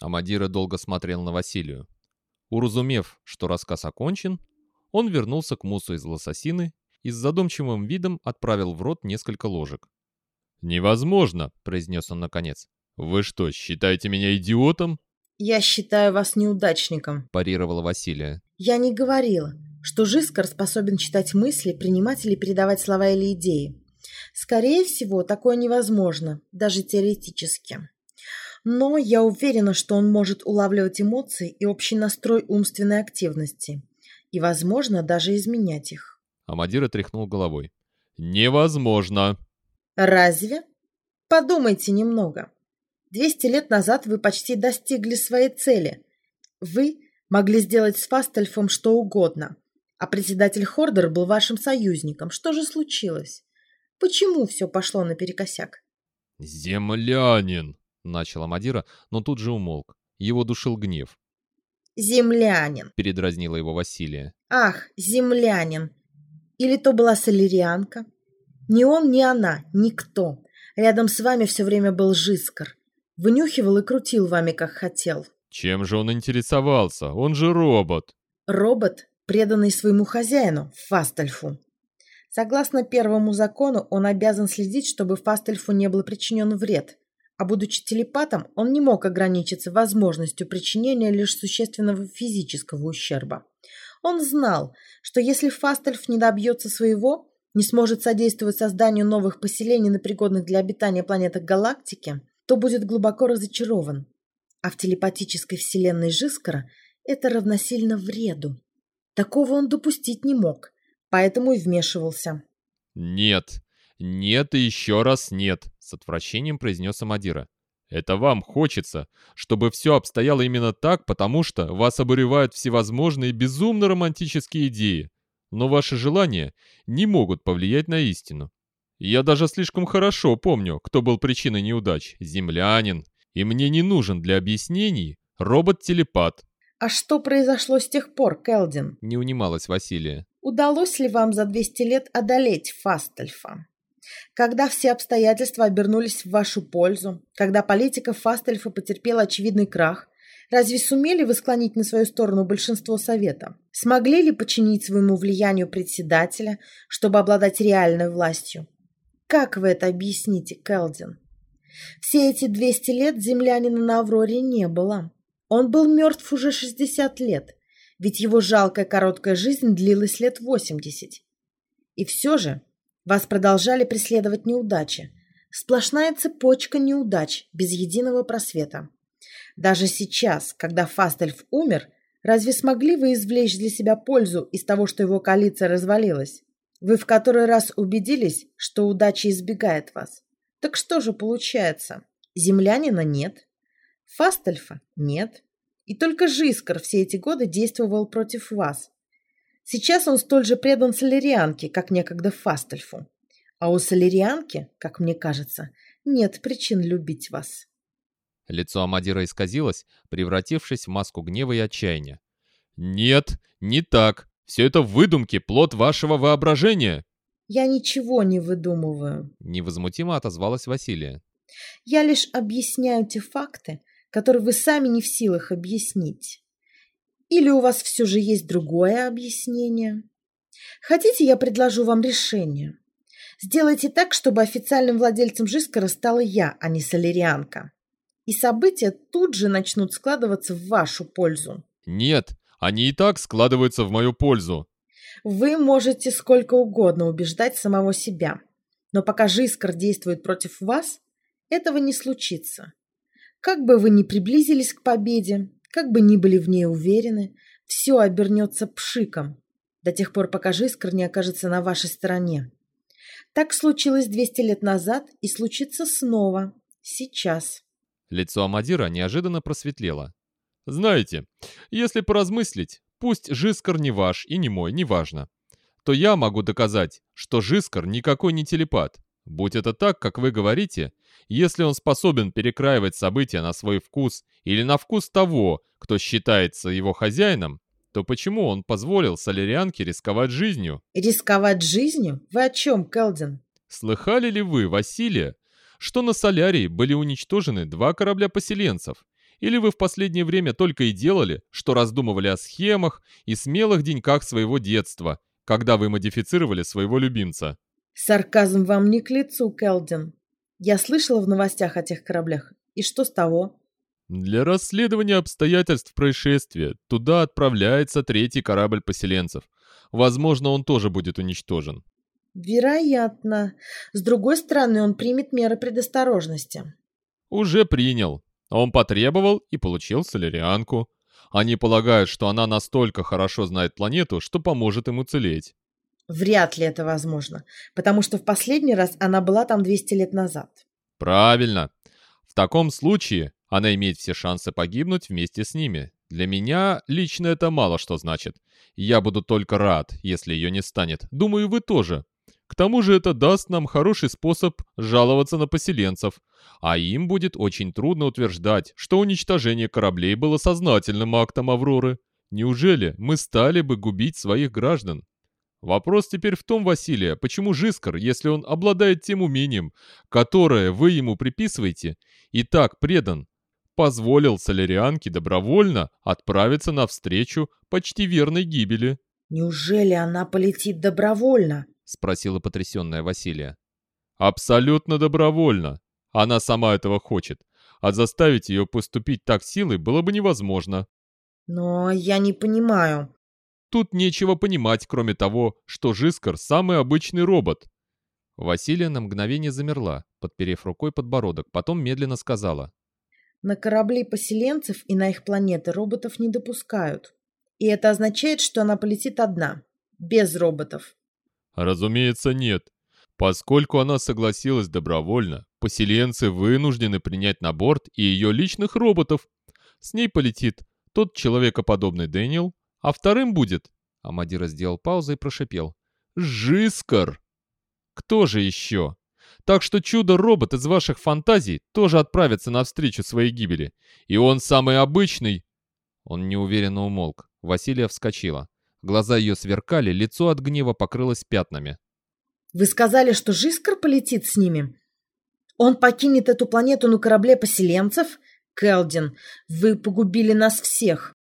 Амадира долго смотрел на Василию. Уразумев, что рассказ окончен, он вернулся к мусу из лососины и с задумчивым видом отправил в рот несколько ложек. «Невозможно!» — произнес он наконец. «Вы что, считаете меня идиотом?» «Я считаю вас неудачником», — парировала Василия. «Я не говорила, что Жискар способен читать мысли, принимать или передавать слова или идеи. Скорее всего, такое невозможно, даже теоретически. Но я уверена, что он может улавливать эмоции и общий настрой умственной активности. И, возможно, даже изменять их. Амадира тряхнул головой. «Невозможно!» «Разве? Подумайте немного. Двести лет назад вы почти достигли своей цели. Вы могли сделать с Фастельфом что угодно, а председатель Хордер был вашим союзником. Что же случилось? Почему все пошло наперекосяк? «Землянин!» — начал Амадира, но тут же умолк. Его душил гнев. «Землянин!» — передразнила его Василия. «Ах, землянин! Или то была солерианка? Ни он, ни она, никто. Рядом с вами все время был Жискар. Вынюхивал и крутил вами, как хотел». «Чем же он интересовался? Он же робот!» «Робот, преданный своему хозяину, Фастальфу. Согласно первому закону, он обязан следить, чтобы Фастельфу не был причинен вред, а будучи телепатом, он не мог ограничиться возможностью причинения лишь существенного физического ущерба. Он знал, что если Фастельф не добьется своего, не сможет содействовать созданию новых поселений на пригодных для обитания планетах галактики, то будет глубоко разочарован. А в телепатической вселенной Жискара это равносильно вреду. Такого он допустить не мог – поэтому и вмешивался. «Нет, нет и еще раз нет», — с отвращением произнес Амадира. «Это вам хочется, чтобы все обстояло именно так, потому что вас обуревают всевозможные безумно романтические идеи, но ваши желания не могут повлиять на истину. Я даже слишком хорошо помню, кто был причиной неудач — землянин, и мне не нужен для объяснений робот-телепат». «А что произошло с тех пор, Келдин?» — не унималась Василия. Удалось ли вам за 200 лет одолеть Фастельфа? Когда все обстоятельства обернулись в вашу пользу, когда политика Фастельфа потерпела очевидный крах, разве сумели вы склонить на свою сторону большинство совета? Смогли ли подчинить своему влиянию председателя, чтобы обладать реальной властью? Как вы это объясните, Келдин? Все эти 200 лет землянина на Авроре не было. Он был мертв уже 60 лет, ведь его жалкая короткая жизнь длилась лет восемьдесят. И все же вас продолжали преследовать неудачи. Сплошная цепочка неудач, без единого просвета. Даже сейчас, когда Фастельф умер, разве смогли вы извлечь для себя пользу из того, что его коалиция развалилась? Вы в который раз убедились, что удача избегает вас. Так что же получается? Землянина нет, Фастельфа нет, и только Жискар все эти годы действовал против вас. Сейчас он столь же предан Солерианке, как некогда Фастельфу. А у Солерианки, как мне кажется, нет причин любить вас. Лицо Амадира исказилось, превратившись в маску гнева и отчаяния. «Нет, не так. Все это выдумки, плод вашего воображения». «Я ничего не выдумываю», — невозмутимо отозвалась Василия. «Я лишь объясняю те факты, который вы сами не в силах объяснить? Или у вас все же есть другое объяснение? Хотите, я предложу вам решение? Сделайте так, чтобы официальным владельцем Жискара стала я, а не Солерианка. И события тут же начнут складываться в вашу пользу. Нет, они и так складываются в мою пользу. Вы можете сколько угодно убеждать самого себя. Но пока Жискар действует против вас, этого не случится. Как бы вы ни приблизились к победе, как бы ни были в ней уверены, все обернется пшиком до тех пор, пока Жискар не окажется на вашей стороне. Так случилось 200 лет назад и случится снова, сейчас. Лицо Амадира неожиданно просветлело. «Знаете, если поразмыслить, пусть Жискар не ваш и не мой, неважно, то я могу доказать, что Жискар никакой не телепат. Будь это так, как вы говорите, если он способен перекраивать события на свой вкус или на вкус того, кто считается его хозяином, то почему он позволил Солярианке рисковать жизнью? Рисковать жизнью? Вы о чем, Келдин? Слыхали ли вы, Василия, что на Солярии были уничтожены два корабля поселенцев, Или вы в последнее время только и делали, что раздумывали о схемах и смелых деньках своего детства, когда вы модифицировали своего любимца? Сарказм вам не к лицу, Келдин. Я слышала в новостях о тех кораблях. И что с того? Для расследования обстоятельств происшествия туда отправляется третий корабль поселенцев. Возможно, он тоже будет уничтожен. Вероятно. С другой стороны, он примет меры предосторожности. Уже принял. Он потребовал и получил солярианку. Они полагают, что она настолько хорошо знает планету, что поможет им уцелеть. Вряд ли это возможно, потому что в последний раз она была там 200 лет назад. Правильно. В таком случае она имеет все шансы погибнуть вместе с ними. Для меня лично это мало что значит. Я буду только рад, если ее не станет. Думаю, вы тоже. К тому же это даст нам хороший способ жаловаться на поселенцев, а им будет очень трудно утверждать, что уничтожение кораблей было сознательным актом Авроры. Неужели мы стали бы губить своих граждан? Вопрос теперь в том, Василия, почему Жискар, если он обладает тем умением, которое вы ему приписываете, и так предан, позволил Солярианке добровольно отправиться навстречу почти верной гибели? Неужели она полетит добровольно? — спросила потрясенная Василия. «Абсолютно добровольно. Она сама этого хочет. А заставить ее поступить так силой было бы невозможно». «Но я не понимаю». «Тут нечего понимать, кроме того, что Жискар — самый обычный робот». Василия на мгновение замерла, подперев рукой подбородок, потом медленно сказала. «На корабли поселенцев и на их планеты роботов не допускают. И это означает, что она полетит одна, без роботов. Разумеется, нет. Поскольку она согласилась добровольно, поселенцы вынуждены принять на борт и ее личных роботов. С ней полетит тот человекоподобный Дэниел, а вторым будет... Амадира сделал паузу и прошипел. «Жискар!» «Кто же еще?» Так что чудо-робот из ваших фантазий тоже отправится навстречу своей гибели. И он самый обычный...» Он неуверенно умолк. Василия вскочила. Глаза ее сверкали, лицо от гнева покрылось пятнами. «Вы сказали, что Жискар полетит с ними? Он покинет эту планету на корабле поселенцев? Келдин, вы погубили нас всех!»